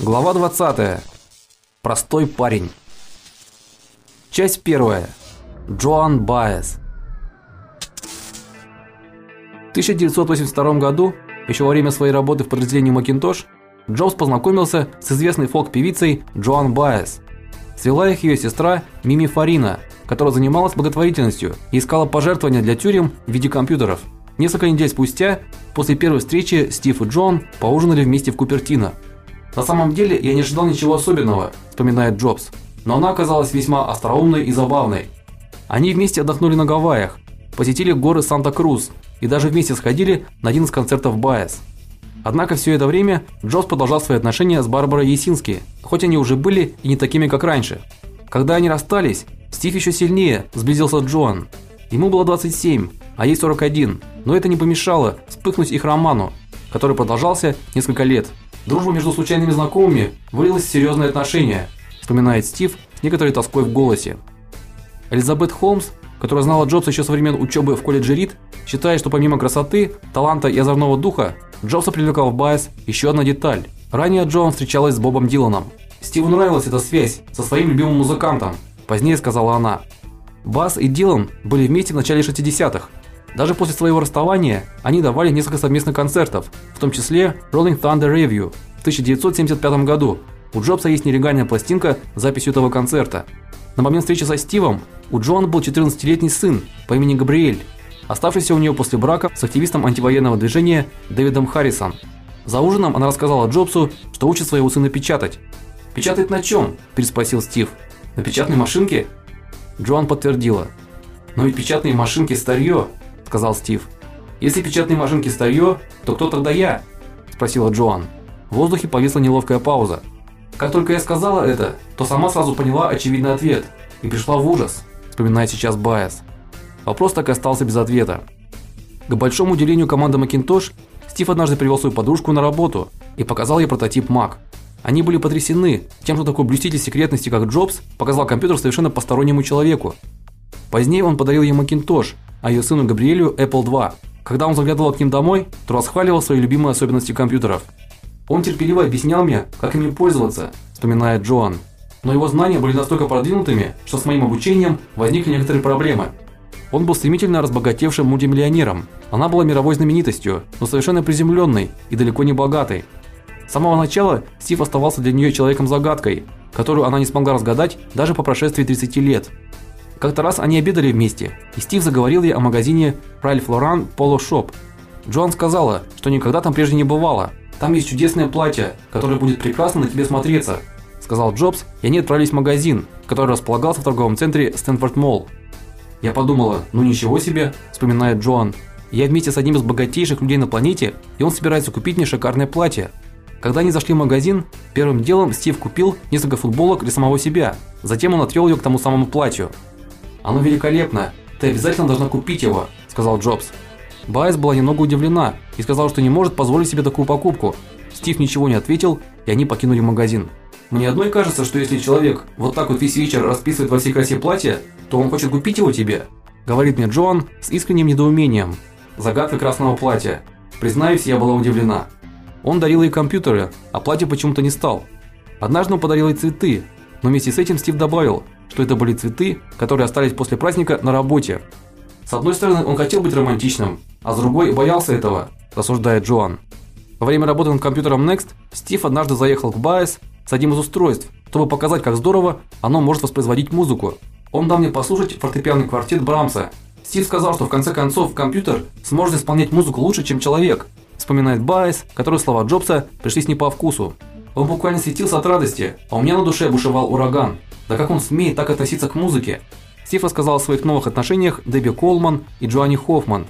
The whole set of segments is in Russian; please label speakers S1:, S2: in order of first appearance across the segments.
S1: Глава 20. Простой парень. Часть первая. Джоан Баес. В 1982 году, еще во время своей работы в подразделении Macintosh, Джобс познакомился с известной фолк-певицей Джоан Баес. Свела их ее сестра Мими Фарина, которая занималась благотворительностью и искала пожертвования для тюрем в виде компьютеров. Несколько недель спустя, после первой встречи, Стив и Джон поужинали вместе в Купертино. На самом деле, я не ожидал ничего особенного, вспоминает Джобс, но она оказалась весьма остроумной и забавной. Они вместе отдохнули на Гавайях, посетили горы Санта-Крус и даже вместе сходили на один из концертов Байес. Однако все это время Джобс продолжал свои отношения с Барбарой Есински, хоть они уже были и не такими, как раньше. Когда они расстались, Стив еще сильнее сблизился с Джоан. Ему было 27, а ей 41, но это не помешало вспыхнуть их роману, который продолжался несколько лет. Дружба между случайными знакомыми вылилась в серьезные отношения, вспоминает Стив с некоторой тоской в голосе. Элизабет Холмс, которая знала Джобса еще со времен учебы в колледже Рид, считает, что помимо красоты, таланта и озорного духа, Джобса привлекал в Байес еще одна деталь. Ранее Джоан встречалась с Бобом Диланом. Стиву нравилась эта связь со своим любимым музыкантом, позднее сказала она. Бас и Дилан были вместе в начале 60-х. Даже после своего расставания они давали несколько совместных концертов, в том числе Rolling Thunder Review в 1975 году. У Джобса есть нелегальная пластинка с записью этого концерта. На момент встречи со Стивом у Джон был 14-летний сын по имени Габриэль, оставшийся у нее после брака с активистом антивоенного движения Дэвидом Харрисом. За ужином она рассказала Джобсу, что учит своего сына печатать. "Печатать на чем?» – переспросил Стив. "На печатной машинке?" Джоан подтвердила. "Но ведь печатные машинки старье», – сказал Стив. "Если печатные машинки старье, то кто тогда я?" спросила Джоан. В воздухе повисла неловкая пауза. Как только я сказала это, то сама сразу поняла очевидный ответ и пришла в ужас, вспоминает сейчас Байес. Вопрос так и остался без ответа. К большому удивлению команды Macintosh, Стив однажды привел свою подружку на работу и показал ей прототип Mac. Они были потрясены тем, что такой блюститель секретности, как Джобс, показал компьютер совершенно постороннему человеку. Позднее он подарил ей Macintosh, а ее сыну Габриэлю Apple II. Когда он заглядывал к ним домой, то расхваливал свои любимые особенности компьютеров. Он терпеливо объяснял мне, как ими пользоваться, вспоминает Джоан. Но его знания были настолько продвинутыми, что с моим обучением возникли некоторые проблемы. Он был стремительно разбогатевшим мультимиллионером. Она была мировой знаменитостью, но совершенно приземленной и далеко не богатой. С самого начала Стив оставался для нее человеком-загадкой, которую она не смогла разгадать даже по прошествии 30 лет. Как-то раз они обедали вместе, и Стив заговорил ей о магазине Ralph Lauren Polo Shop. Джоан сказала, что никогда там прежде не бывала. Там есть чудесное платье, которое будет прекрасно на тебе смотреться, сказал Джобс, и они отправились в магазин, который располагался в торговом центре Стэнфорд Молл. Я подумала: "Ну ничего себе", вспоминает Джоан. "Я вместе с одним из богатейших людей на планете, и он собирается купить мне шикарное платье". Когда они зашли в магазин, первым делом Стив купил несколько футболок для самого себя. Затем он отвел ее к тому самому платью. "Оно великолепно. Ты обязательно должна купить его", сказал Джобс. Байс была немного удивлена и сказала, что не может позволить себе такую покупку. Стив ничего не ответил, и они покинули магазин. Мне одной кажется, что если человек вот так вот весь вечер расписывает во всей красе платье, то он хочет купить его тебе, говорит мне Джоан с искренним недоумением. Загадка красного платья. Признаюсь, я была удивлена. Он дарил ей компьютеры, а платье почему-то не стал. Однажды он подарил ей цветы, но вместе с этим Стив добавил, что это были цветы, которые остались после праздника на работе. С одной стороны, он хотел быть романтичным, а с другой боялся этого, рассуждает Джоан. Во время работы над компьютером Next Стив однажды заехал к Байес с одним из устройств, чтобы показать, как здорово оно может воспроизводить музыку. Он дал мне послушать фортепианный квартет Брамса. Стив сказал, что в конце концов компьютер сможет исполнять музыку лучше, чем человек. Вспоминает Байес, который слова Джобса пришлись не по вкусу. Он буквально светился от радости, а у меня на душе бушевал ураган. Да как он смеет так относиться к музыке? Стив рассказал о своих новых отношениях Дебби Колман и Джоанни Хоффман.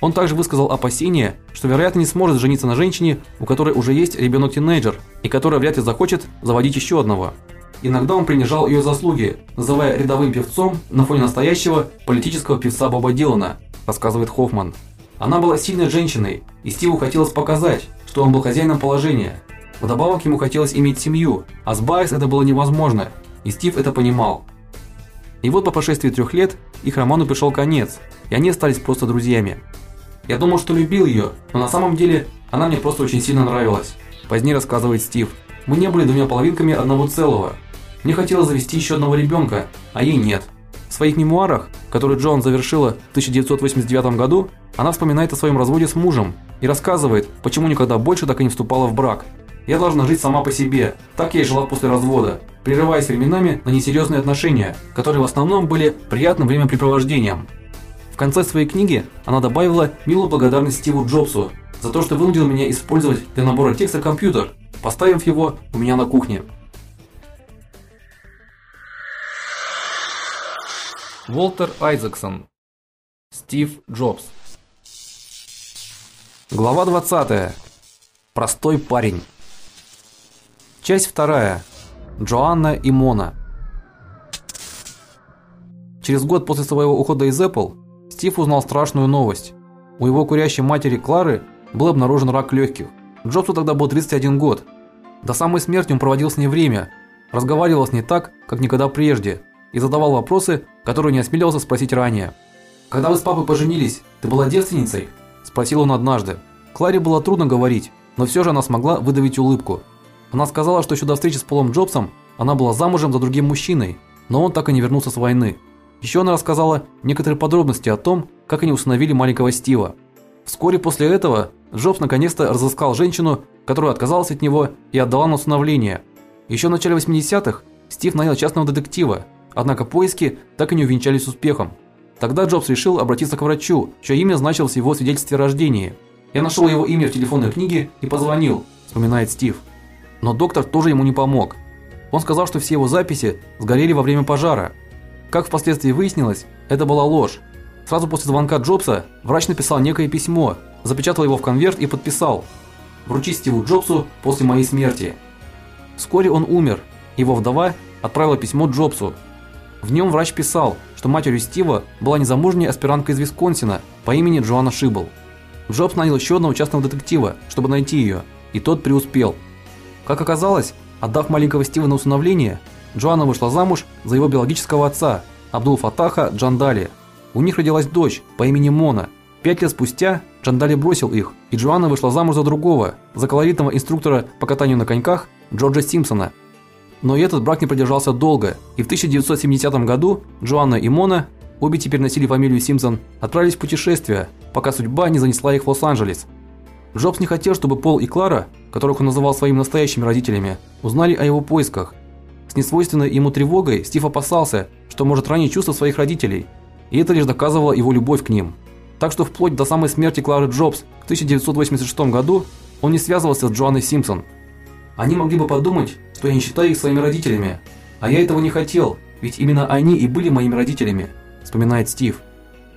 S1: Он также высказал опасение, что вероятно не сможет жениться на женщине, у которой уже есть ребенок-тинейджер, и которая вряд ли захочет заводить еще одного. Иногда он принижал ее заслуги, называя рядовым певцом на фоне настоящего политического певца Боба Дилана, рассказывает Хоффман. Она была сильной женщиной, и Стиву хотелось показать, что он был хозяином положения. Вдобавок ему хотелось иметь семью, а с Байс это было невозможно, и Стив это понимал. И вот по прошествии трех лет их роману пришел конец, и они остались просто друзьями. Я думал, что любил ее, но на самом деле она мне просто очень сильно нравилась. Позднее рассказывает Стив. Мы не были двумя половинками одного целого. Мне хотелось завести еще одного ребенка, а ей нет. В своих мемуарах, которые Джон завершила в 1989 году, она вспоминает о своем разводе с мужем и рассказывает, почему никогда больше так и не вступала в брак. Я должна жить сама по себе. Так я и жила после развода, прерываясь временами на несерьезные отношения, которые в основном были приятным времяпрепровождением. В конце своей книги она добавила милую благодарность Стиву Джобсу за то, что вынудил меня использовать для набора текста компьютер, поставив его у меня на кухне. Уолтер Айзексон. Стив Джобс. Глава 20. Простой парень. Часть вторая. Джоанна и Мона. Через год после своего ухода из Apple Стив узнал страшную новость. У его курящей матери Клары был обнаружен рак легких. Джобсу тогда был 31 год. До самой смерти он проводил с ней время, разговаривал с ней так, как никогда прежде, и задавал вопросы, которые не осмеливался спросить ранее. Когда вы с папой поженились, ты была девственницей? спросил он однажды. Кларе было трудно говорить, но все же она смогла выдавить улыбку. Она сказала, что еще до встречи с Полом Джобсом она была замужем за другим мужчиной, но он так и не вернулся с войны. Еще она рассказала некоторые подробности о том, как они усыновили маленького Стива. Вскоре после этого Джобс наконец-то разыскал женщину, которая отказалась от него и отдала на усыновление. Еще в начале 80-х Стив нанял частного детектива, однако поиски так и не увенчались успехом. Тогда Джобс решил обратиться к врачу, чье имя значилось в его свидетельстве о рождении. Я нашел его имя в телефонной книге и позвонил, вспоминает Стив. Но доктор тоже ему не помог. Он сказал, что все его записи сгорели во время пожара. Как впоследствии выяснилось, это была ложь. Сразу после звонка Джобса врач написал некое письмо, запечатал его в конверт и подписал: "Вручи Стиву Джобсу после моей смерти". Вскоре он умер. Его вдова отправила письмо Джобсу. В нем врач писал, что матерью Стива была незамужняя аспирантка из Висконсина по имени Джоанна Шибл. Джобс нанял еще одного частного детектива, чтобы найти ее, и тот преуспел. Как оказалось, отдав маленького Стива на усыновление, Джоанна вышла замуж за его биологического отца, Абдул-Фатаха Джандали. У них родилась дочь по имени Мона. Пять лет спустя Джандали бросил их, и Джоанна вышла замуж за другого, за колоритного инструктора по катанию на коньках Джорджа Симпсона. Но и этот брак не продержался долго, и в 1970 году Джоанна и Мона, обе теперь носили фамилию Симпсон, отправились в путешествие, пока судьба не занесла их в Лос-Анджелес. Джобс не хотел, чтобы Пол и Клара, которых он называл своими настоящими родителями, узнали о его поисках. С несвойственной ему тревогой Стив опасался, что может ранить чувства своих родителей, и это лишь доказывало его любовь к ним. Так что вплоть до самой смерти Клары Джобс в 1986 году он не связывался с Джоанной Симпсон. Они могли бы подумать, что я не считаю их своими родителями, а я этого не хотел, ведь именно они и были моими родителями, вспоминает Стив.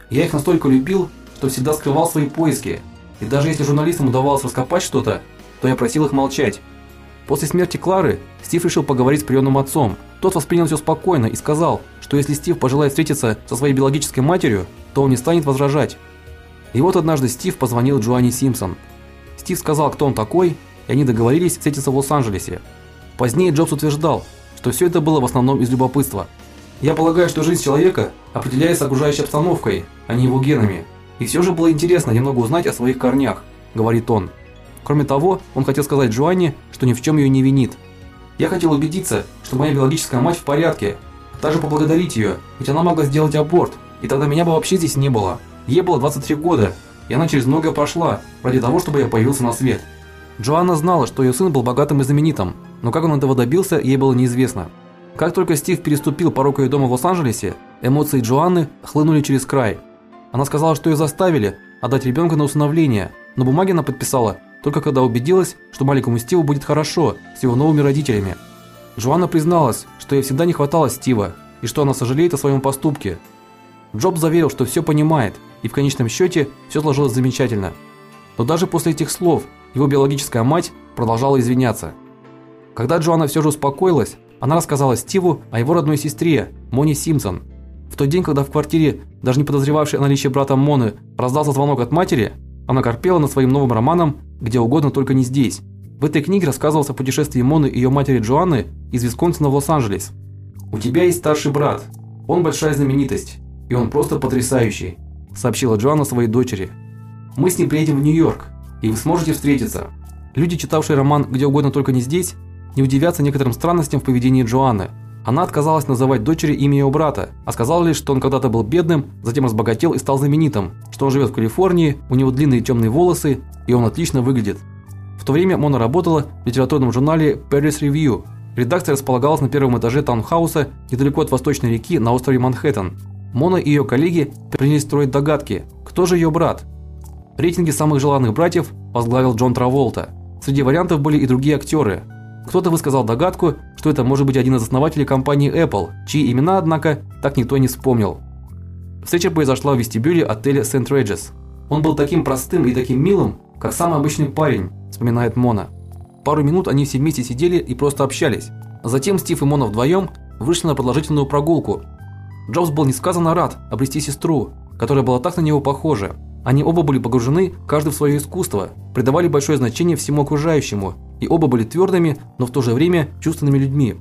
S1: Я их настолько любил, что всегда скрывал свои поиски, и даже если журналистам удавалось раскопать что-то, то я просил их молчать. После смерти Клары Стив решил поговорить с приемным отцом. Тот воспринял все спокойно и сказал, что если Стив пожелает встретиться со своей биологической матерью, то он не станет возражать. И вот однажды Стив позвонил Джоанне Симпсон. Стив сказал, кто он такой, и они договорились встретиться в Лос-Анджелесе. Позднее Джобс утверждал, что все это было в основном из любопытства. Я полагаю, что жизнь человека определяется окружающей обстановкой, а не его генами. И все же было интересно немного узнать о своих корнях, говорит он. Кроме того, он хотел сказать Джоанне, что ни в чем ее не винит. Я хотел убедиться, что моя биологическая мать в порядке, также поблагодарить ее, ведь она могла сделать аборт, и тогда меня бы вообще здесь не было. Ей было 23 года, и она через многое прошла ради того, чтобы я появился на свет. Джоанна знала, что ее сын был богатым и знаменитым, но как он этого добился, ей было неизвестно. Как только Стив переступил порог ее дома в Лос-Анджелесе, эмоции Джоанны хлынули через край. Она сказала, что ее заставили отдать ребенка на усыновление, но бумаги она подписала только когда убедилась, что маленькому Стиву будет хорошо с его новыми родителями. Джоанна призналась, что ей всегда не хватало Стива и что она сожалеет о своем поступке. Джобс заверил, что все понимает, и в конечном счете все сложилось замечательно. Но даже после этих слов его биологическая мать продолжала извиняться. Когда Джоанна все же успокоилась, она рассказала Стиву о его родной сестре, Моне Симпсон. В тот день, когда в квартире, даже не подозревавшей о наличии брата Моны, раздался звонок от матери, она корпела над своим новым романом где угодно, только не здесь. В этой книге рассказывалось о путешествии Моны и ее матери Джоанны из Висконсина в Лос-Анджелес. У тебя есть старший брат. Он большая знаменитость, и он просто потрясающий, сообщила Джоанна своей дочери. Мы с ним приедем в Нью-Йорк, и вы сможете встретиться. Люди, читавшие роман Где угодно, только не здесь, не удивятся некоторым странностям в поведении Джоанны. Она отказалась называть дочери имя ее брата, а сказала лишь, что он когда-то был бедным, затем разбогател и стал знаменитым, что он живет в Калифорнии, у него длинные темные волосы, и он отлично выглядит. В то время Мона работала в литературном журнале Paris Review. Редакция располагалась на первом этаже таунхауса недалеко от Восточной реки на острове Манхэттен. Мона и ее коллеги принялись строить догадки, кто же ее брат. Рейтинги самых желанных братьев возглавил Джон Траволта. Среди вариантов были и другие актеры. Кто-то высказал догадку, что это может быть один из основателей компании Apple, чьи имена, однако, так никто не вспомнил. Встреча произошла в вестибюле отеля St. Regis. Он был таким простым и таким милым, как самый обычный парень, вспоминает Мона. Пару минут они все вместе сидели и просто общались. Затем Стив и Мона вдвоем вышли на продолжительную прогулку. Джобс был несказанно рад обрести сестру, которая была так на него похожа. Они оба были погружены, каждый в свое искусство, придавали большое значение всему окружающему, и оба были твердыми, но в то же время чувственными людьми.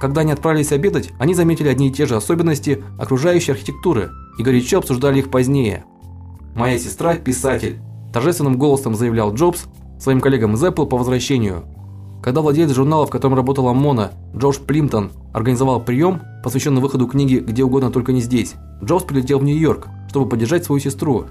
S1: Когда они отправились обедать, они заметили одни и те же особенности окружающей архитектуры и горячо обсуждали их позднее. Моя сестра писатель, торжественным голосом заявлял Джобс своим коллегам из Apple по возвращению. Когда владелец журнала, в котором работала Мона, Джордж Плимптон, организовал прием, посвященный выходу книги где угодно только не здесь, Джобс прилетел в Нью-Йорк, чтобы поддержать свою сестру.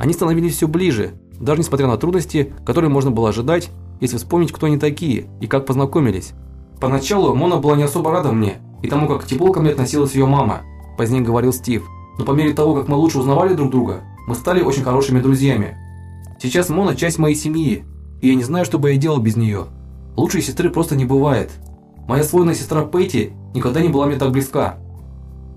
S1: Они становились все ближе, даже несмотря на трудности, которые можно было ожидать, если вспомнить, кто они такие и как познакомились. Поначалу Мона была не особо рада мне и тому, как тепло ко мне относилась ее мама, позднее говорил Стив. Но по мере того, как мы лучше узнавали друг друга, мы стали очень хорошими друзьями. Сейчас Мона часть моей семьи, и я не знаю, что бы я делал без нее. Лучшей сестры просто не бывает. Моя сводная сестра Пэти никогда не была мне так близка.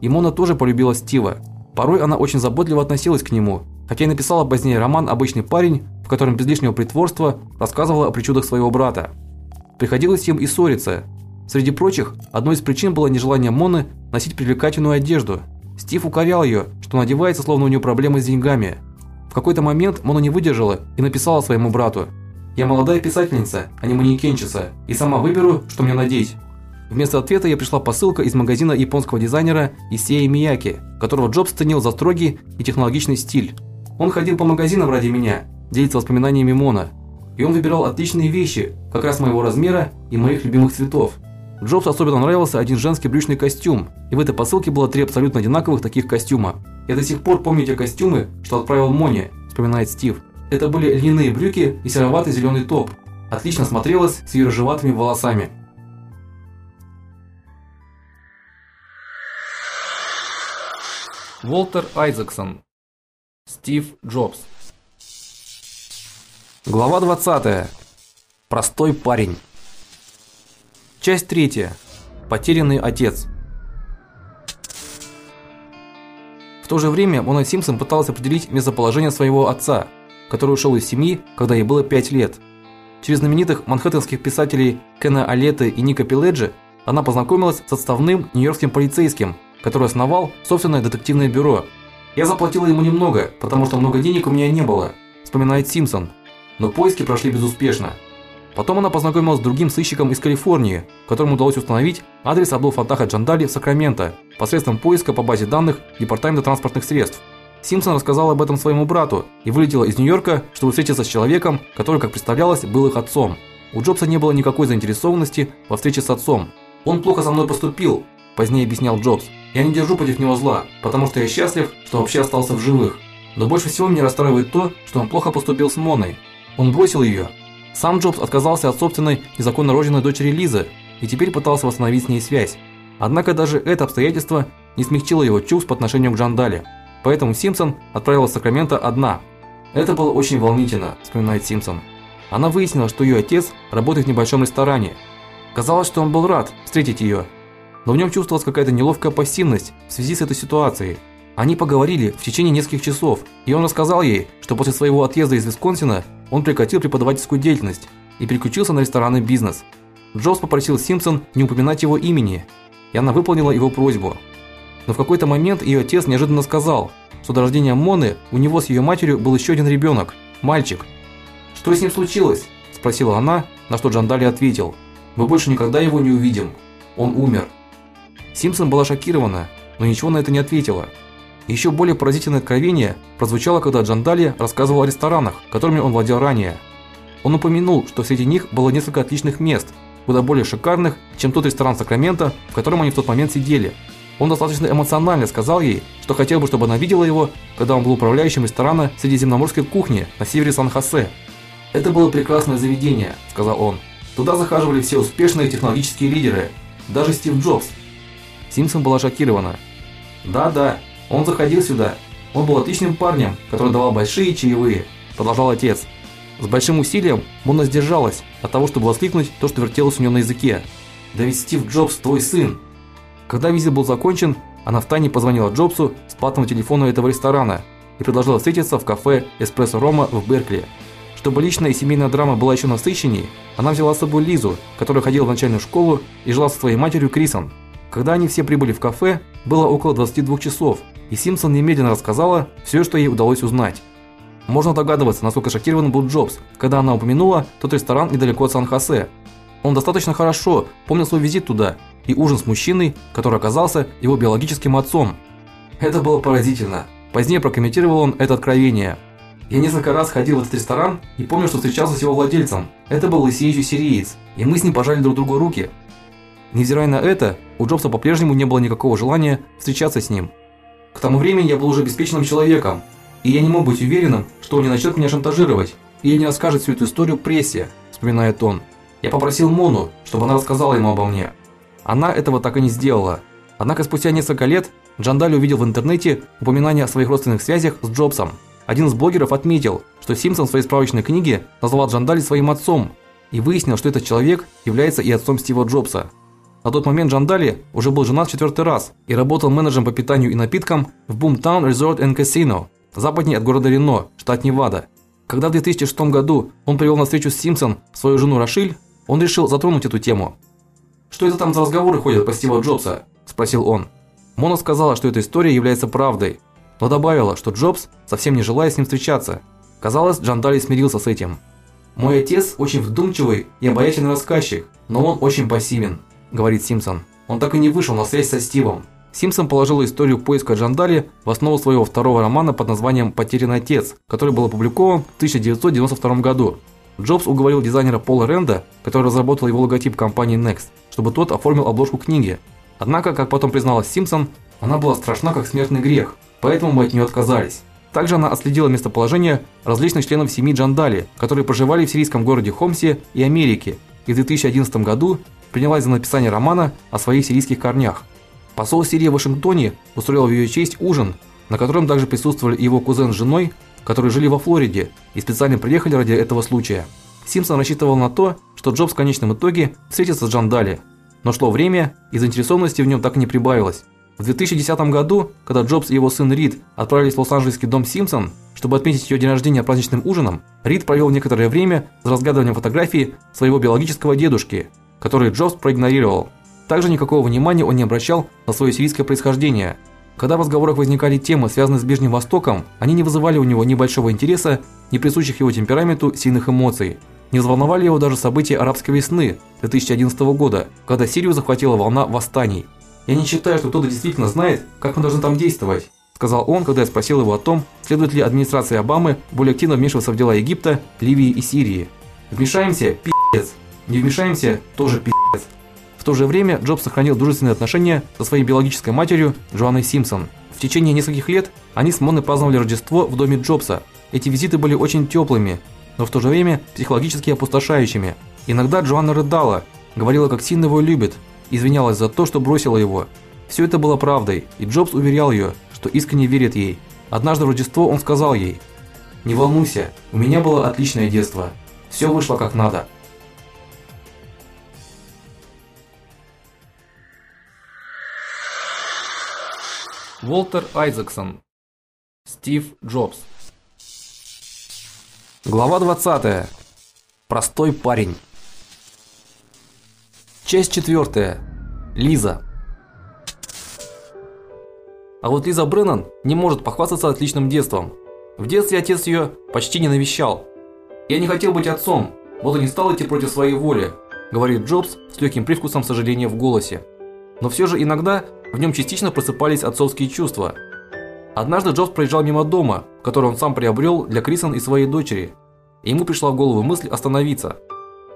S1: И Мона тоже полюбила Стива. Порой она очень заботливо относилась к нему, хотя и написала позднее роман Обычный парень, в котором без лишнего притворства рассказывала о причудах своего брата. Приходилось им и ссориться. Среди прочих, одной из причин было нежелание Моны носить привлекательную одежду. Стив укорял ее, что она словно у нее проблемы с деньгами. В какой-то момент Мона не выдержала и написала своему брату: "Я молодая писательница, а не манекенщица, и сама выберу, что мне надеть". Вместо ответа я пришла посылка из магазина японского дизайнера Исея Мияки, которого Джобс ценил за строгий и технологичный стиль. Он ходил по магазинам ради меня, делится воспоминаниями Мона. И он выбирал отличные вещи, как раз моего размера и моих любимых цветов. Джобс особенно нравился один женский брючный костюм, и в этой посылке было три абсолютно одинаковых таких костюма. Я до сих пор помню те костюмы, что отправил Моне, вспоминает Стив. Это были льняные брюки и сероватый зеленый топ. Отлично смотрелось с ее рыжеватыми волосами. Волтер Айзексон. Стив Джобс. Глава 20. Простой парень. Часть 3. Потерянный отец. В то же время Мона Симпсон пыталась определить местоположение своего отца, который ушел из семьи, когда ей было 5 лет. Через знаменитых манхэттенских писателей Кена Алета и Ника Пиледжи она познакомилась с отставным нью-йоркским полицейским, который основал собственное детективное бюро. Я заплатила ему немного, потому что много денег у меня не было, вспоминает Симпсон но поиски прошли безуспешно. Потом она познакомилась с другим сыщиком из Калифорнии, которому удалось установить адрес Абдул Фатаха Джандали в Сакраменто посредством поиска по базе данных Департамента транспортных средств. Симпсон рассказал об этом своему брату и вылетела из Нью-Йорка, чтобы встретиться с человеком, который, как представлялось, был их отцом. У Джобса не было никакой заинтересованности во встрече с отцом. Он плохо со мной поступил, позднее объяснял Джобс. Я не держу против него зла, потому что я счастлив, что вообще остался в живых. Но больше всего меня расстраивает то, что он плохо поступил с Моной. Он бросил ее. Сам Джобс отказался от собственной незаконно рожденной дочери Лизы и теперь пытался восстановить с ней связь. Однако даже это обстоятельство не смягчило его чувств по отношению к Джандале. Поэтому Симпсон отправилась в Сакраменто одна. Это было очень волнительно, вспоминает Симпсон. Она выяснила, что ее отец работает в небольшом ресторане. Казалось, что он был рад встретить ее, но в нем чувствовалась какая-то неловкая пассивность в связи с этой ситуацией. Они поговорили в течение нескольких часов, и он рассказал ей, что после своего отъезда из Висконсина он прекратил преподавательскую деятельность и переключился на ресторанный бизнес. Джобс попросил Симпсон не упоминать его имени, и она выполнила его просьбу. Но в какой-то момент ее отец неожиданно сказал, что до рождения Моны у него с ее матерью был еще один ребенок, мальчик. "Что с ним случилось?" спросила она, на что Джандали ответил: "Мы больше никогда его не увидим. Он умер". Симпсон была шокирована, но ничего на это не ответила. Еще более поразительное откровение прозвучало, когда Джандали рассказывал о ресторанах, которыми он владел ранее. Он упомянул, что среди них было несколько отличных мест, куда более шикарных, чем тот ресторан Сакрамента, в котором они в тот момент сидели. Он достаточно эмоционально сказал ей, что хотел бы, чтобы она видела его, когда он был управляющим ресторана средиземноморской кухни на севере Сан-Хосе. Это было прекрасное заведение, сказал он. Туда захаживали все успешные технологические лидеры, даже Стив Джобс. Симпсон была шокирована. Да-да, он заходил сюда. Он был отличным парнем, который давал большие чаевые, продолжал отец. С большим усилием Мона сдержалась от того, чтобы воскликнуть то, что вертелось у нее на языке. Да ведь Стив Джобс твой сын. Когда визит был закончен, она втайне позвонила Джобсу с платного телефона этого ресторана и предложила встретиться в кафе Эспрессо Рома в Беркли. Чтобы личная и семейная драма была еще насыщеннее, она взяла с собой Лизу, которая ходила в начальную школу и жила со своей матерью Крисон. Когда они все прибыли в кафе, было около 22 часов, и Симпсон немедленно рассказала все, что ей удалось узнать. Можно догадываться, насколько шокирован был Джобс, когда она упомянула тот ресторан недалеко от Сан-Хосе. Он достаточно хорошо помнил свой визит туда и ужин с мужчиной, который оказался его биологическим отцом. Это было поразительно. Позднее прокомментировал он это откровение. Я несколько раз ходил в этот ресторан и помню, что встречался с его владельцем. Это был лысеющий сириец, и мы с ним пожали друг другу руки. Невзирая на это, у Джобса по-прежнему не было никакого желания встречаться с ним. К тому времени я был уже обеспеченным человеком, и я не мог быть уверенным, что он не начнет меня шантажировать и не расскажет всю эту историю прессе, вспоминает он. Я попросил Мону, чтобы она рассказала ему обо мне. Она этого так и не сделала. Однако спустя несколько лет Джандали увидел в интернете упоминание о своих родственных связях с Джобсом. Один из блогеров отметил, что Симпсон в своей справочной книге назвал Джандали своим отцом и выяснил, что этот человек является и отцом Стива Джобса. На тот момент Джандали уже был женат в четвертый раз и работал менеджером по питанию и напиткам в Boomtown Resort and Casino, западнее от города Рено, штат Невада. Когда в 2006 году он привел на встречу с Симпсон свою жену Рашиль, он решил затронуть эту тему. Что это там за разговоры ходят по Стива Джобса? спросил он. Мона сказала, что эта история является правдой, но добавила, что Джобс совсем не желает с ним встречаться. Казалось, Джандали смирился с этим. Мой отец очень вдумчивый и обаятельный рассказчик, но он очень пассивен, говорит Симпсон. Он так и не вышел на связь со Стивом. Симпсон положил историю поиска Джандали в основу своего второго романа под названием Потерянный отец, который был опубликован в 1992 году. Джобс уговорил дизайнера Пола Ренда, который разработал его логотип компании Next, чтобы тот оформил обложку книги. Однако, как потом призналась Симпсон, она была страшна как смертный грех, поэтому мы от нее отказались. Также она отследила местоположение различных членов семьи Джандали, которые проживали в сирийском городе Хомсе и Америке, и в 2011 году принялась за написание романа о своих сирийских корнях. Посол Сирии в Вашингтоне устроил в ее честь ужин, на котором также присутствовали его кузен с женой, которые жили во Флориде и специально приехали ради этого случая. Симпсон рассчитывал на то, что Джобс в конечном итоге встретится с Джан Дали, но шло время, и заинтересованности в нем так и не прибавилось. В 2010 году, когда Джобс и его сын Рид отправились в Лос-Анджелесский дом Симпсон, чтобы отметить ее день рождения праздничным ужином, Рид провел некоторое время за разглядыванием фотографии своего биологического дедушки, которые Джобс проигнорировал. Также никакого внимания он не обращал на свое сирийское происхождение. Когда в разговорах возникали темы, связанные с Ближним Востоком, они не вызывали у него ни большого интереса, ни присущих его темпераменту сильных эмоций. Не взволновали его даже события арабской весны 2011 года, когда Сирию захватила волна восстаний. Я не считаю, что кто-то действительно знает, как мы должны там действовать, сказал он, когда я спросил его о том, следует ли администрация Обамы более активно вмешиваться в дела Египта, Ливии и Сирии. Вмешаемся пиздец. Не вмешаемся тоже пиздец. В то же время Джобс сохранил дружественные отношения со своей биологической матерью Джоанной Симпсон. В течение нескольких лет они с Моной праздновали Рождество в доме Джобса. Эти визиты были очень теплыми, но в то же время психологически опустошающими. Иногда Джоанна рыдала, говорила, как сильно его любит, извинялась за то, что бросила его. Все это было правдой, и Джобс уверял ее, что искренне верит ей. Однажды в Рождество он сказал ей: "Не волнуйся, у меня было отличное детство. Все вышло как надо". Волтер Айзексон. Стив Джобс. Глава 20. Простой парень. Часть 4. Лиза. А вот Лиза Бреннан не может похвастаться отличным детством. В детстве отец ее почти не навещал. Я не хотел быть отцом, вот и не стал идти против своей воли, говорит Джобс с легким привкусом сожаления в голосе. Но все же иногда в нем частично просыпались отцовские чувства. Однажды Джобс проезжал мимо дома, который он сам приобрел для Крисон и своей дочери. И ему пришла в голову мысль остановиться.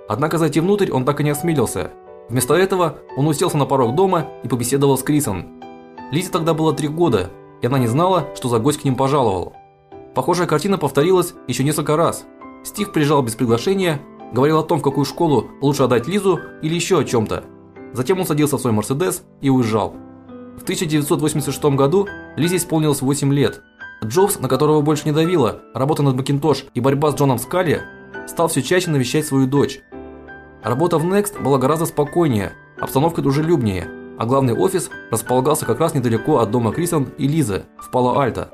S1: Однако зайти внутрь он так и не осмелился. Вместо этого он уселся на порог дома и побеседовал с Крисом. Лизе тогда было три года, и она не знала, что за гость к ним пожаловал. Похожая картина повторилась еще несколько раз. Стив приезжал без приглашения, говорил о том, в какую школу лучше отдать Лизу или еще о чем то Затем он садился в свой Мерседес и уезжал. В 1986 году Лизе исполнилось 8 лет. Джобс, на которого больше не давило, работа над Macintosh и борьба с Джоном Скалли, стал все чаще навещать свою дочь. Работа в Next была гораздо спокойнее, обстановка дружелюбнее, а главный офис располагался как раз недалеко от дома Крисон и Лизы в Пало-Альто.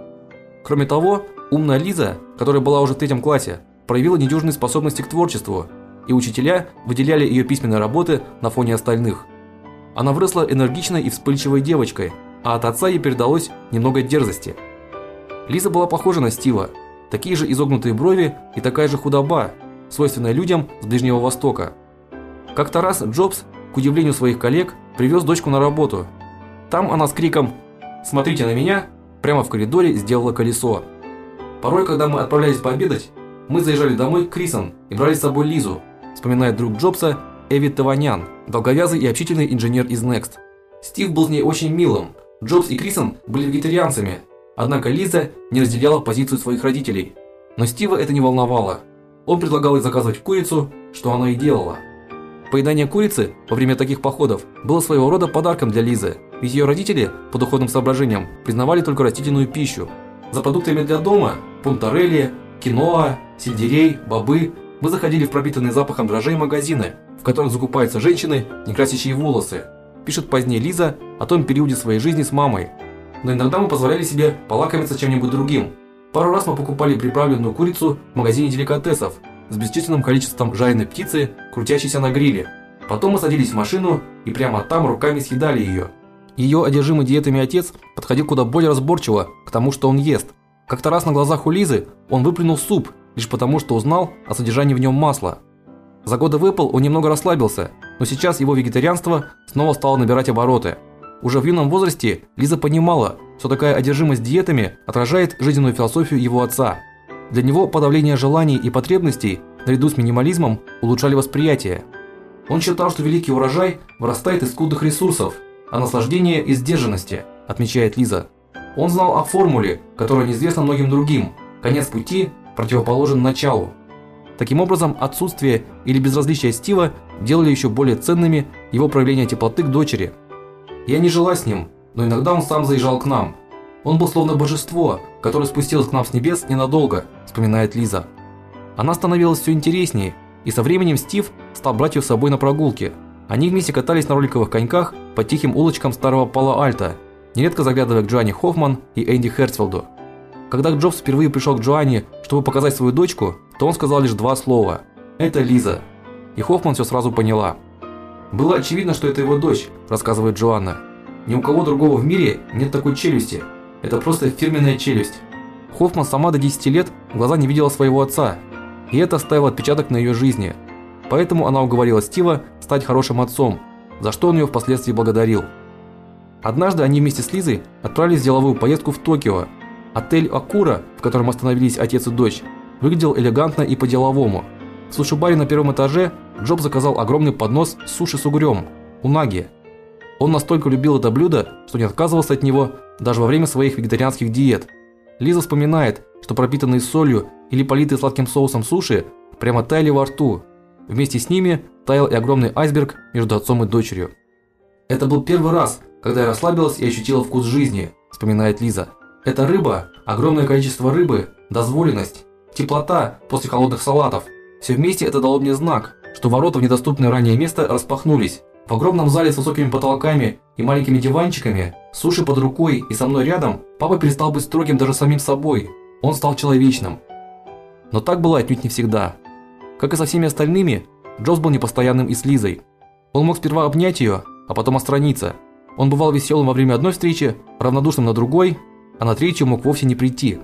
S1: Кроме того, умная Лиза, которая была уже в третьем классе, проявила недюжинные способности к творчеству, и учителя выделяли ее письменные работы на фоне остальных. Она выросла энергичной и вспыльчивой девочкой, а от отца ей передалось немного дерзости. Лиза была похожа на Стива, такие же изогнутые брови и такая же худоба, свойственная людям с Ближнего Востока. Как-то раз Джобс, к удивлению своих коллег, привез дочку на работу. Там она с криком "Смотрите на меня!" прямо в коридоре сделала колесо. Порой, когда мы отправлялись пообедать, мы заезжали домой к Крисон и брали с собой Лизу, вспоминает друг Джобса Эви Таванян, долговязый и общительный инженер из Next. Стив был с ней очень милым. Джобс и Крисон были вегетарианцами, однако Лиза не разделяла позицию своих родителей. Но Стива это не волновало. Он предлагал ей заказывать курицу, что она и делала. Поедание курицы во время таких походов было своего рода подарком для Лизы, ведь ее родители, по духовным соображениям, признавали только растительную пищу. За продуктами для дома – пунтарелли, киноа, сельдерей, бобы – мы заходили в пропитанные запахом дрожжей магазины, в которых закупаются женщины, не красящие волосы. Пишет позднее Лиза о том периоде своей жизни с мамой. Но иногда мы позволяли себе полакомиться чем-нибудь другим. Пару раз мы покупали приправленную курицу в магазине деликатесов с бесчисленным количеством жареной птицы, крутящейся на гриле. Потом мы садились в машину и прямо там руками съедали ее. Ее одержимый диетами отец подходил куда более разборчиво к тому, что он ест. Как-то раз на глазах у Лизы он выплюнул суп, лишь потому, что узнал о содержании в нем масла. За годы в Apple он немного расслабился, но сейчас его вегетарианство снова стало набирать обороты. Уже в юном возрасте Лиза понимала, что такая одержимость диетами отражает жизненную философию его отца. Для него подавление желаний и потребностей наряду с минимализмом улучшали восприятие. Он считал, что великий урожай вырастает из скудных ресурсов, а наслаждение из сдержанности, отмечает Лиза. Он знал о формуле, которая неизвестна многим другим. Конец пути противоположен началу. Таким образом, отсутствие или безразличие Стива делали еще более ценными его проявления теплоты к дочери. Я не жила с ним, но иногда он сам заезжал к нам. Он был словно божество, которое спустилось к нам с небес ненадолго, вспоминает Лиза. Она становилась все интереснее, и со временем Стив стал брать ее с собой на прогулки. Они вместе катались на роликовых коньках по тихим улочкам старого Пало-Альто, нередко заглядывая к Джоанне Хоффман и Энди Херцфелду. Когда Джобс впервые пришел к Джоанне, чтобы показать свою дочку, то он сказал лишь два слова: "Это Лиза". И Хоффман все сразу поняла. Было очевидно, что это его дочь, рассказывает Джоанна. Ни у кого другого в мире нет такой челюсти. Это просто фирменная челюсть. Хоффман сама до 10 лет глаза не видела своего отца, и это оставило отпечаток на ее жизни. Поэтому она уговорила Стива стать хорошим отцом, за что он ее впоследствии благодарил. Однажды они вместе с Лизой отправились в деловую поездку в Токио, Отель Акура, в котором остановились отец и дочь, выглядел элегантно и по-деловому. В суши-баре на первом этаже Джоб заказал огромный поднос суши с угрём – унаги. Он настолько любил это блюдо, что не отказывался от него даже во время своих вегетарианских диет. Лиза вспоминает, что пропитанные солью или политые сладким соусом суши прямо таяли во рту. Вместе с ними таял и огромный айсберг между отцом и дочерью. Это был первый раз, когда я расслабилась и ощутила вкус жизни, вспоминает Лиза. Эта рыба, огромное количество рыбы, дозволенность, теплота после холодных салатов. Все вместе это дало мне знак, что ворота в недоступное ранее место распахнулись. В огромном зале с высокими потолками и маленькими диванчиками, суши под рукой и со мной рядом, папа перестал быть строгим даже самим собой. Он стал человечным. Но так было отнюдь не всегда. Как и со всеми остальными, Джобс был непостоянным и с Лизой. Он мог сперва обнять ее, а потом отстраниться. Он бывал веселым во время одной встречи, равнодушным на другой, а на третью мог вовсе не прийти.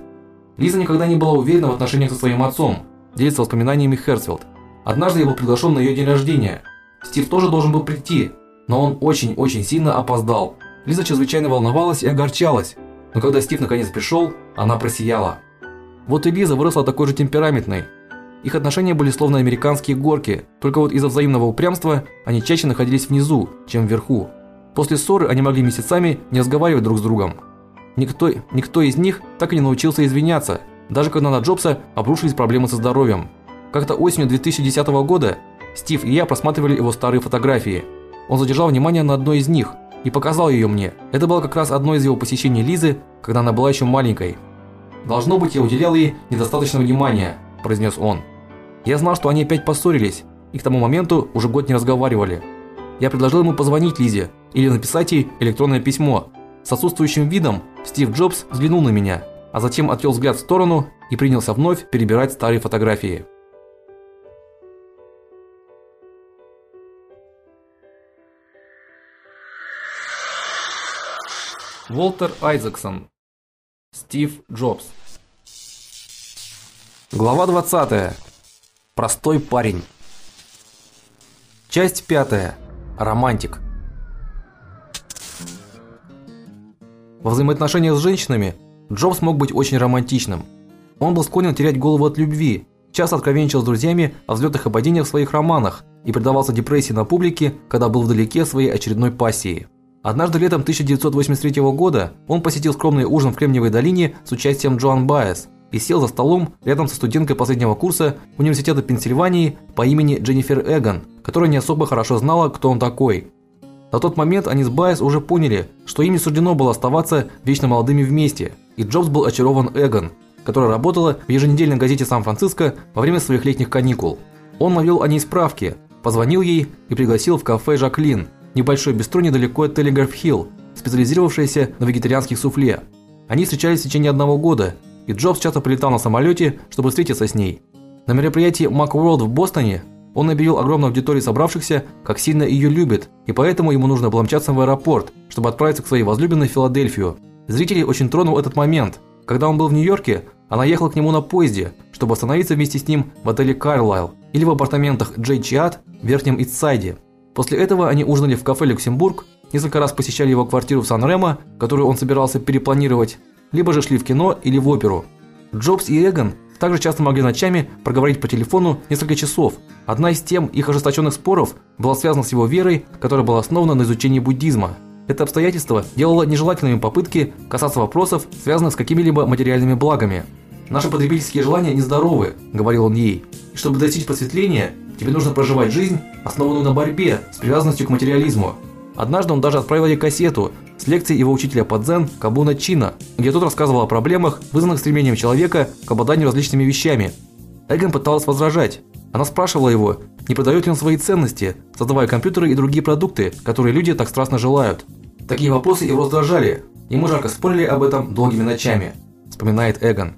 S1: Лиза никогда не была уверена в отношениях со своим отцом, делится воспоминаниями Херцфилд. Однажды я был приглашен на ее день рождения. Стив тоже должен был прийти, но он очень-очень сильно опоздал. Лиза чрезвычайно волновалась и огорчалась, но когда Стив наконец пришел, она просияла. Вот и Лиза выросла такой же темпераментной. Их отношения были словно американские горки, только вот из-за взаимного упрямства они чаще находились внизу, чем вверху. После ссоры они могли месяцами не разговаривать друг с другом. Никто, никто из них так и не научился извиняться, даже когда на Джобса обрушились проблемы со здоровьем. Как-то осенью 2010 года Стив и я просматривали его старые фотографии. Он задержал внимание на одной из них и показал ее мне. Это было как раз одно из его посещений Лизы, когда она была еще маленькой. Должно быть, я уделял ей недостаточно внимания, произнес он. Я знал, что они опять поссорились, и к тому моменту уже год не разговаривали. Я предложил ему позвонить Лизе или написать ей электронное письмо. С отсутствующим видом Стив Джобс взглянул на меня, а затем отвел взгляд в сторону и принялся вновь перебирать старые фотографии. Волтер Айзексон. Стив Джобс. Глава 20. Простой парень. Часть 5. Романтик. Во взаимоотношениях с женщинами Джобс мог быть очень романтичным. Он был склонен терять голову от любви, часто откровенничал с друзьями о взлетах и падениях в своих романах и предавался депрессии на публике, когда был вдалеке своей очередной пассии. Однажды летом 1983 года он посетил скромный ужин в Кремниевой долине с участием Джоан Байес и сел за столом рядом со студенткой последнего курса университета Пенсильвании по имени Дженнифер Эгон, которая не особо хорошо знала, кто он такой. На тот момент они с Байес уже поняли, что им не суждено было оставаться вечно молодыми вместе, и Джобс был очарован Эгон, которая работала в еженедельной газете Сан-Франциско во время своих летних каникул. Он навел о ней справки, позвонил ей и пригласил в кафе Жаклин – небольшое бистро недалеко от Телеграф-Хилл, специализировавшееся на вегетарианских суфле. Они встречались в течение одного года, и Джобс часто прилетал на самолете, чтобы встретиться с ней. На мероприятии Macworld в Бостоне он объявил огромной аудитории собравшихся, как сильно ее любит, и поэтому ему нужно было мчаться в аэропорт, чтобы отправиться к своей возлюбленной в Филадельфию. Зрителей очень тронул этот момент. Когда он был в Нью-Йорке, она ехала к нему на поезде, чтобы остановиться вместе с ним в отеле Карлайл или в апартаментах Джей Чиат в Верхнем Истсайде. После этого они ужинали в кафе Люксембург, несколько раз посещали его квартиру в Сан-Ремо, которую он собирался перепланировать, либо же шли в кино или в оперу. Джобс и Эгон также часто могли ночами проговорить по телефону несколько часов. Одна из тем их ожесточенных споров была связана с его верой, которая была основана на изучении буддизма. Это обстоятельство делало нежелательными попытки касаться вопросов, связанных с какими-либо материальными благами. Наши потребительские желания нездоровы, говорил он ей. И чтобы достичь просветления, Тебе нужно проживать жизнь, основанную на борьбе с привязанностью к материализму. Однажды он даже отправил ей кассету с лекцией его учителя по дзен Кабуна Чина, где тот рассказывал о проблемах, вызванных стремлением человека к обладанию различными вещами. Эгон пыталась возражать. Она спрашивала его, не продает ли он свои ценности, создавая компьютеры и другие продукты, которые люди так страстно желают. Такие вопросы его раздражали, и мы жарко спорили об этом долгими ночами, вспоминает Эгон.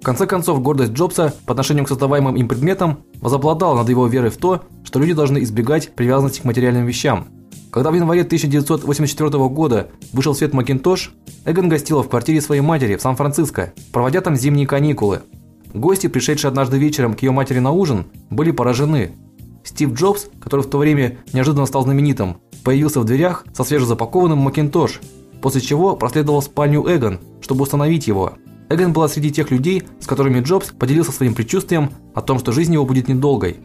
S1: В конце концов, гордость Джобса по отношению к создаваемым им предметам возобладала над его верой в то, что люди должны избегать привязанности к материальным вещам. Когда в январе 1984 года вышел в свет Macintosh, Эгон гостила в квартире своей матери в Сан-Франциско, проводя там зимние каникулы. Гости, пришедшие однажды вечером к ее матери на ужин, были поражены. Стив Джобс, который в то время неожиданно стал знаменитым, появился в дверях со свежезапакованным Macintosh, после чего проследовал в спальню Эгон, чтобы установить его. Эгон была среди тех людей, с которыми Джобс поделился своим предчувствием о том, что жизнь его будет недолгой.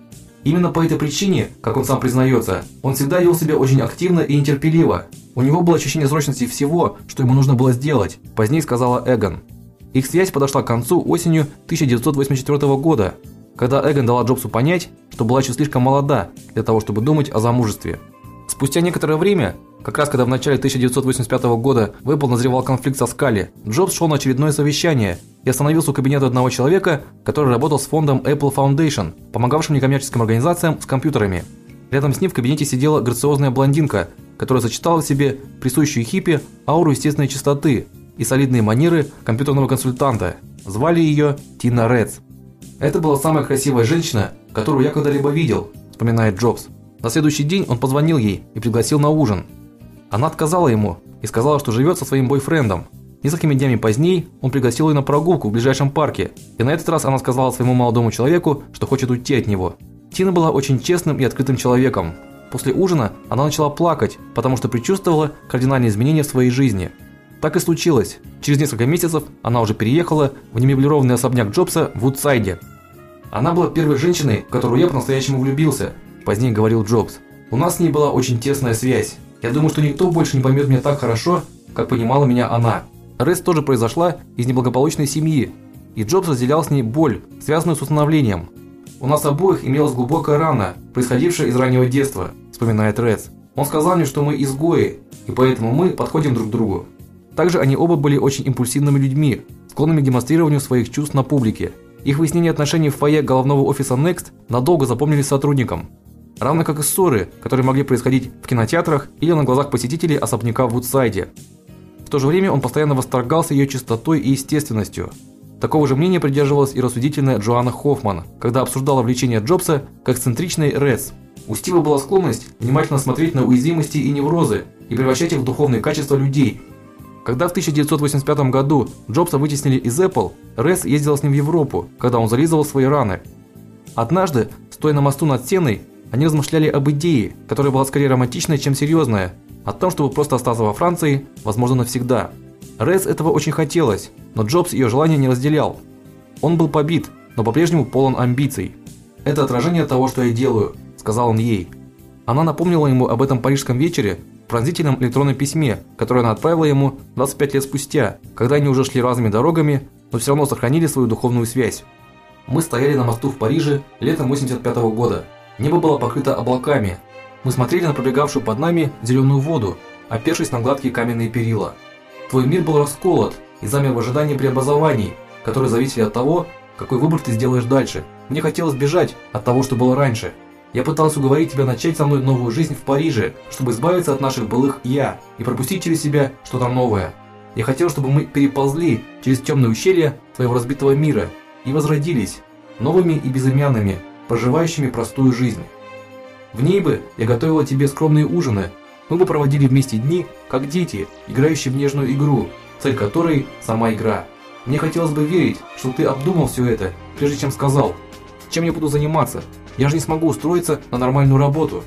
S1: Именно по этой причине, как он сам признается, он всегда вел себя очень активно и нетерпеливо. У него было ощущение срочности всего, что ему нужно было сделать, позднее сказала Эгон. Их связь подошла к концу осенью 1984 года, когда Эгон дала Джобсу понять, что была еще слишком молода для того, чтобы думать о замужестве. Спустя некоторое время как раз когда в начале 1985 года в Apple назревал конфликт со Скали, Джобс шел на очередное совещание и остановился у кабинета одного человека, который работал с фондом Apple Foundation, помогавшим некоммерческим организациям с компьютерами. Рядом с ним в кабинете сидела грациозная блондинка, которая сочетала в себе присущую хиппи ауру естественной чистоты и солидные манеры компьютерного консультанта. Звали ее Тина Редс. Это была самая красивая женщина, которую я когда-либо видел, вспоминает Джобс. На следующий день он позвонил ей и пригласил на ужин. Она отказала ему и сказала, что живет со своим бойфрендом. Несколькими днями позднее он пригласил ее на прогулку в ближайшем парке, и на этот раз она сказала своему молодому человеку, что хочет уйти от него. Тина была очень честным и открытым человеком. После ужина она начала плакать, потому что предчувствовала кардинальные изменения в своей жизни. Так и случилось. Через несколько месяцев она уже переехала в немеблированный особняк Джобса в Вудсайде. Она была первой женщиной, в которую я по-настоящему влюбился, позднее говорил Джобс. У нас с ней была очень тесная связь. Я думаю, что никто больше не поймет меня так хорошо, как понимала меня она. Рэс тоже произошла из неблагополучной семьи, и Джобс разделял с ней боль, связанную с усыновлением. У нас обоих имелась глубокая рана, происходившая из раннего детства, вспоминает Рэс. Он сказал мне, что мы изгои, и поэтому мы подходим друг к другу. Также они оба были очень импульсивными людьми, склонными к демонстрированию своих чувств на публике. Их выяснение отношений в фойе головного офиса Next надолго запомнились сотрудникам. Равно как и ссоры, которые могли происходить в кинотеатрах или на глазах посетителей особняка в Вудсайде. В то же время он постоянно восторгался ее чистотой и естественностью. Такого же мнения придерживалась и рассудительная Джоанна Хоффман, когда обсуждала влечение Джобса к эксцентричной Рэдс. У Стива была склонность внимательно смотреть на уязвимости и неврозы и превращать их в духовные качества людей. Когда в 1985 году Джобса вытеснили из Apple, Рэс ездила с ним в Европу, когда он зализывал свои раны. Однажды, стоя на мосту над Сеной, они размышляли об идее, которая была скорее романтичная, чем серьезная, о том, чтобы просто остаться во Франции, возможно, навсегда. Рэс этого очень хотелось, но Джобс ее желание не разделял. Он был побит, но по-прежнему полон амбиций. Это отражение того, что я делаю, сказал он ей. Она напомнила ему об этом парижском вечере в пронзительном электронном письме, которое она отправила ему 25 лет спустя, когда они уже шли разными дорогами, но все равно сохранили свою духовную связь. Мы стояли на мосту в Париже летом 85 -го года. Небо было покрыто облаками. Мы смотрели на пробегавшую под нами зеленую воду, опершись на гладкие каменные перила. Твой мир был расколот и замер в ожидании преобразований, которые зависели от того, какой выбор ты сделаешь дальше. Мне хотелось бежать от того, что было раньше. Я пытался уговорить тебя начать со мной новую жизнь в Париже, чтобы избавиться от наших былых я и пропустить через себя что-то новое. Я хотел, чтобы мы переползли через темные ущелья твоего разбитого мира и возродились новыми и безымянными, проживающими простую жизнь. В ней бы я готовила тебе скромные ужины. Мы бы проводили вместе дни, как дети, играющие в нежную игру, цель которой сама игра. Мне хотелось бы верить, что ты обдумал все это, прежде чем сказал: "Чем я буду заниматься? Я же не смогу устроиться на нормальную работу".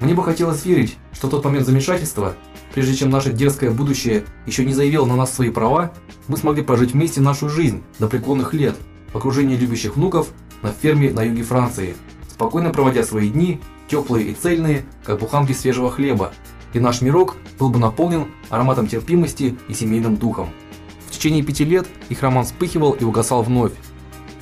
S1: Мне бы хотелось верить, что тот момент замешательства, прежде чем наше дерзкое будущее еще не заявило на нас свои права, мы смогли прожить вместе нашу жизнь до преклонных лет, в окружении любящих внуков на ферме на юге Франции, спокойно проводя свои дни, теплые и цельные, как буханки свежего хлеба, и наш мирок был бы наполнен ароматом терпимости и семейным духом. В течение пяти лет их роман вспыхивал и угасал вновь.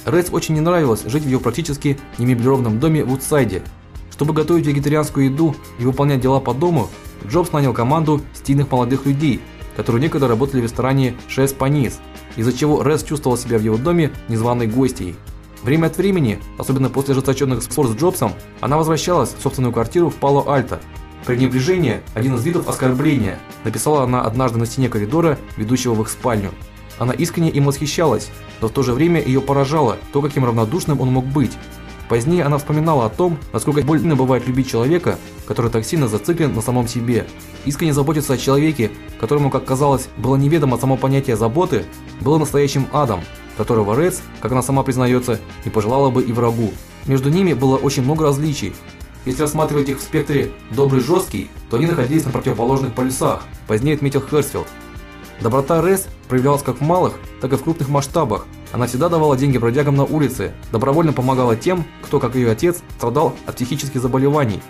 S1: Рэдс очень не нравилось жить в ее практически немеблированном доме в Утсайде. Чтобы готовить вегетарианскую еду и выполнять дела по дому, Джобс нанял команду стильных молодых людей, которые некогда работали в ресторане Шес Панис, из-за чего Рэдс чувствовал себя в его доме незваной гостьей. Время от времени, особенно после ожесточенных споров с Джобсом, она возвращалась в собственную квартиру в Пало-Альто. Пренебрежение один из видов оскорбления, написала она однажды на стене коридора, ведущего в их спальню. Она искренне им восхищалась, но в то же время ее поражало то, каким равнодушным он мог быть. Позднее она вспоминала о том, насколько больно бывает любить человека, который так сильно зациклен на самом себе. Искренне заботиться о человеке, которому, как казалось, было неведомо само понятие заботы, было настоящим адом, которого Рэдс, как она сама признается, не пожелала бы и врагу. Между ними было очень много различий. Если рассматривать их в спектре добрый жесткий, то они находились на противоположных полюсах, позднее отметил Херсфилд. Доброта Рэс проявлялась как в малых, так и в крупных масштабах. Она всегда давала деньги бродягам на улице, добровольно помогала тем, кто, как ее отец, страдал от психических заболеваний,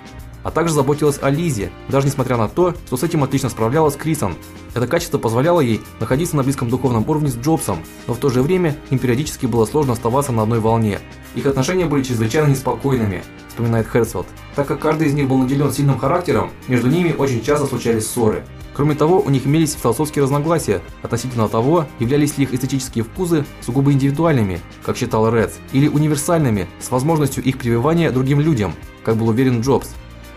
S1: а также заботилась о Лизе, даже несмотря на то, что с этим отлично справлялась Крисон. Это качество позволяло ей находиться на близком духовном уровне с Джобсом, но в то же время им периодически было сложно оставаться на одной волне. Их отношения были чрезвычайно неспокойными, вспоминает Херцфелд. Так как каждый из них был наделен сильным характером, между ними очень часто случались ссоры. Кроме того, у них имелись философские разногласия относительно того, являлись ли их эстетические вкусы сугубо индивидуальными, как считал Редс, или универсальными, с возможностью их прививания другим людям, как был уверен Джобс.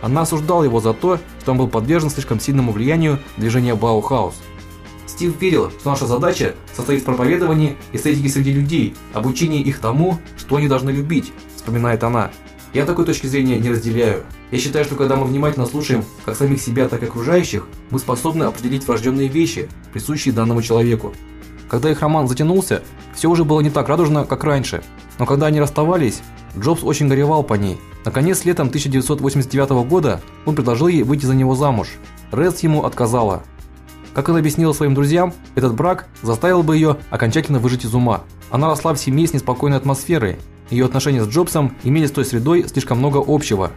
S1: Она осуждала его за то, что он был подвержен слишком сильному влиянию движения Баухаус. Стив верил, что наша задача состоит в проповедовании эстетики среди людей, обучении их тому, что они должны любить, вспоминает она. Я такой точки зрения не разделяю. Я считаю, что когда мы внимательно слушаем как самих себя, так и окружающих, мы способны определить врожденные вещи, присущие данному человеку. Когда их роман затянулся, все уже было не так радужно, как раньше. Но когда они расставались, Джобс очень горевал по ней. Наконец, летом 1989 года он предложил ей выйти за него замуж. Рэдс ему отказала. Как она объяснила своим друзьям, этот брак заставил бы ее окончательно выжить из ума. Она росла в семье с неспокойной атмосферой. ее отношения с Джобсом имели с той средой слишком много общего.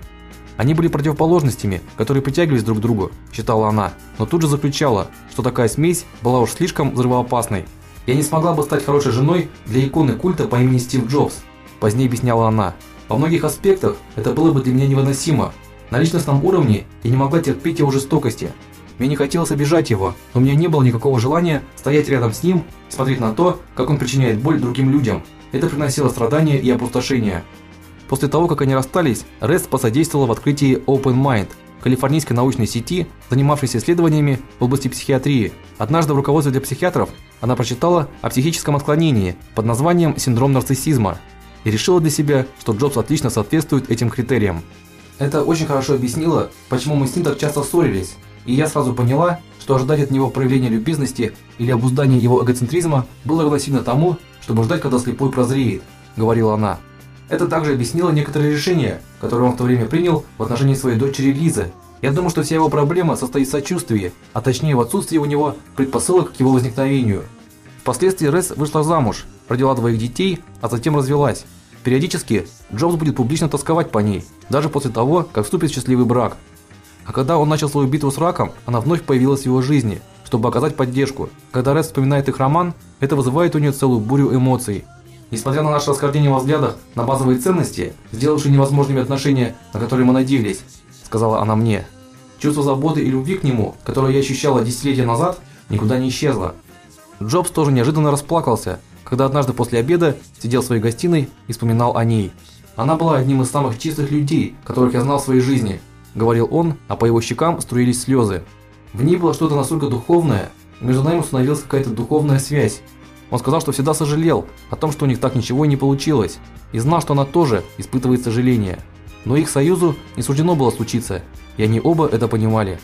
S1: Они были противоположностями, которые притягивались друг к другу, считала она, но тут же заключала, что такая смесь была уж слишком взрывоопасной. Я не смогла бы стать хорошей женой для иконы культа по имени Стив Джобс, позднее объясняла она. Во многих аспектах это было бы для меня невыносимо. На личностном уровне я не могла терпеть его жестокости. Мне не хотелось обижать его, но у меня не было никакого желания стоять рядом с ним и смотреть на то, как он причиняет боль другим людям. Это приносило страдания и опустошение. После того, как они расстались, Рест посодействовала в открытии Open Mind, калифорнийской научной сети, занимавшейся исследованиями в области психиатрии. Однажды в руководстве для психиатров она прочитала о психическом отклонении под названием синдром нарциссизма и решила для себя, что Джобс отлично соответствует этим критериям. Это очень хорошо объяснило, почему мы с ним так часто ссорились. И я сразу поняла, что ожидать от него проявления любезности или обуздания его эгоцентризма было равносильно тому, чтобы ждать, когда слепой прозреет, говорила она. Это также объяснило некоторые решения, которые он в то время принял в отношении своей дочери Лизы. Я думаю, что вся его проблема состоит в сочувствии, а точнее в отсутствии у него предпосылок к его возникновению. Впоследствии Рес вышла замуж, родила двоих детей, а затем развелась. Периодически Джобс будет публично тосковать по ней, даже после того, как вступит в счастливый брак. А когда он начал свою битву с раком, она вновь появилась в его жизни, чтобы оказать поддержку. Когда Рес вспоминает их роман, это вызывает у нее целую бурю эмоций. Несмотря на наше расхождение во взглядах на базовые ценности, сделавшие невозможными отношения, на которые мы надеялись, сказала она мне. Чувство заботы и любви к нему, которое я ощущала десятилетия назад, никуда не исчезло. Джобс тоже неожиданно расплакался, когда однажды после обеда сидел в своей гостиной и вспоминал о ней. Она была одним из самых чистых людей, которых я знал в своей жизни, говорил он, а по его щекам струились слезы. В ней было что-то настолько духовное, между нами установилась какая-то духовная связь. Он сказал, что всегда сожалел о том, что у них так ничего и не получилось, и знал, что она тоже испытывает сожаление. Но их союзу не суждено было случиться, и они оба это понимали.